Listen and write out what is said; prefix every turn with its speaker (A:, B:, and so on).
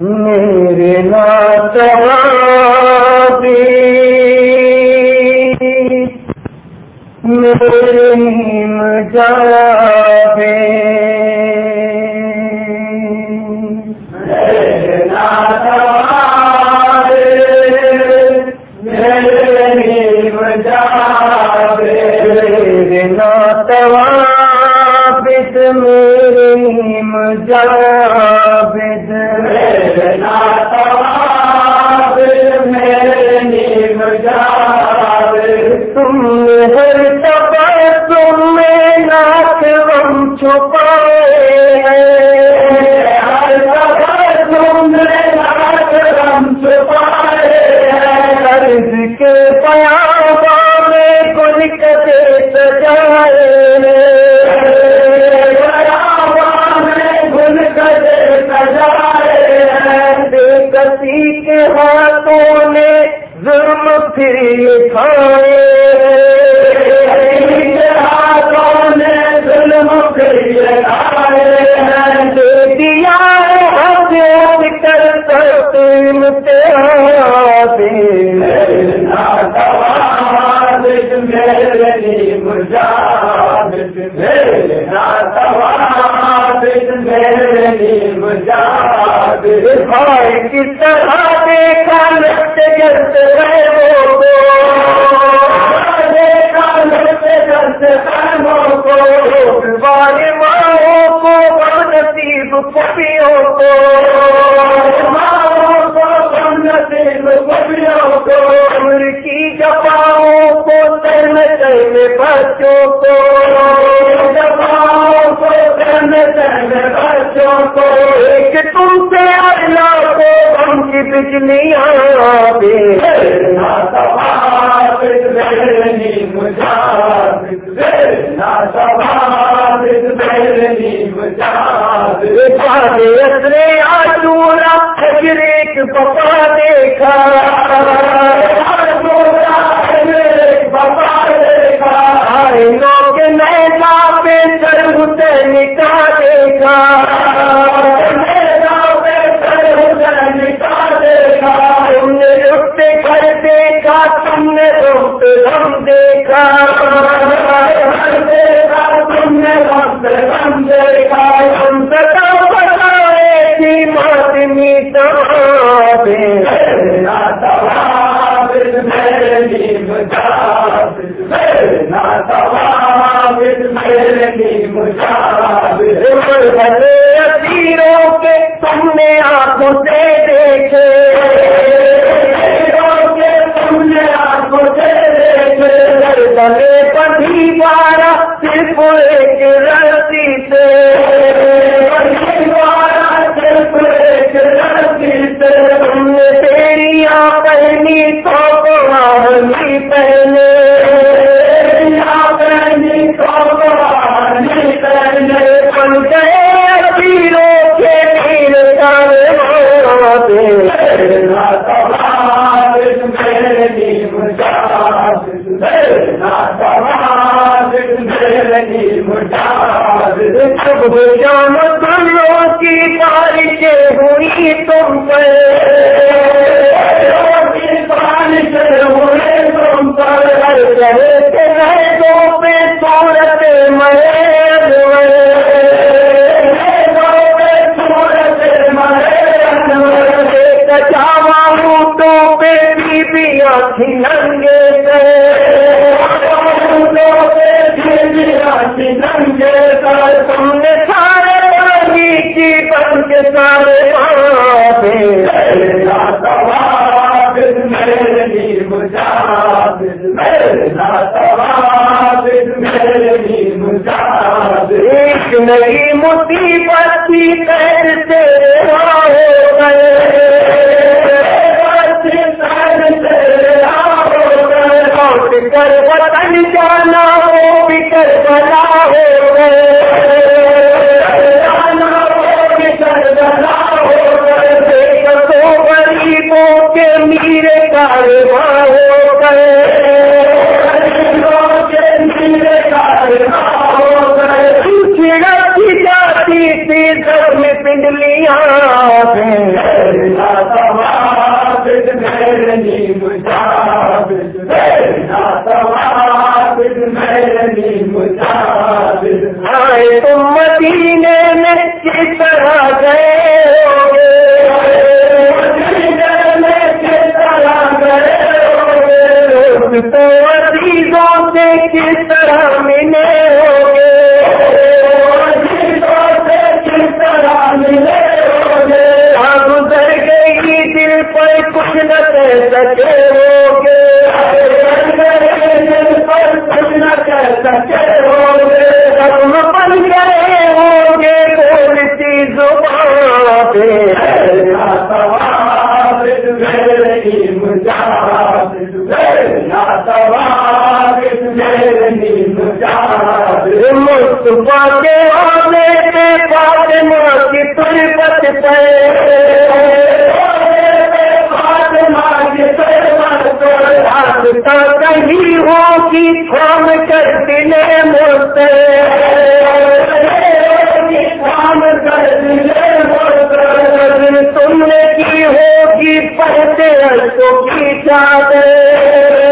A: میرے ناتوابی میرے نیم جابے میرے ہاتھوں نے ظلم پھر کھائے ہاتھوں تقسیم تیرے بھائی کس طرح دیکھا رہے وہ دیکھا رہے کو بارے کو نصیب پپیوں کو۔ نصیب پپیوں کو عمر کی جپاؤں کو تر میں بچوں کو جپاؤں کو تر میں بچوں کو ایک تم سے اللہ کو ہم کی بجلی آبی مجھا بجلیاں اصلے آجورا حجر ایک پپا دیکھا۔ پپا دیکھا لوگ نئے پہ سر حسین کا دیکھا۔ تم نے رخت گھر دیکھا، تم نے رخت غم دیکھا۔ تم نے رخت غم دیکھا ہم ستا بتائے تھی ماتمی تیروں کے تم نے آنکھوں سے دیکھے۔ تم نے آنکھوں سے دیکھے۔ گلے پتی بارہ صرف ایک پہنی تو پہنی پہنے پہنی تو پہنے بن گئے تیروں کے دلوں کی بارشیں ہوئی تم پہ بی بیا تھی ننگے ننگے تم نے سارے پانی کی بن کے سارے ایک نئی مصیبت کی پیر سے ہو گئے کر وطن جانا ہو بکر بنا ہو گئے جانا ہو بکر بنا ہو تو غریبوں کے میرے کارواں ہو گئے۔ غریبوں کے میرے کارواں ہو گئے جاتی تھی گھر میں پنڈلیاں آئے تم مدینے میں کس طرح گئے تو عزیزوں سے کس طرح ملے ہوگے گزر گئی دل پر کچھ نہ کہہ سکے ہوگے کچھ نہ کہہ سکے ہوگے ہم گے؟ کے آنے پہ کی تربت پہ کہیں ہوگی تھام کر دلے تھام کر تم نے کی ہوگی پہتے تو کی پیش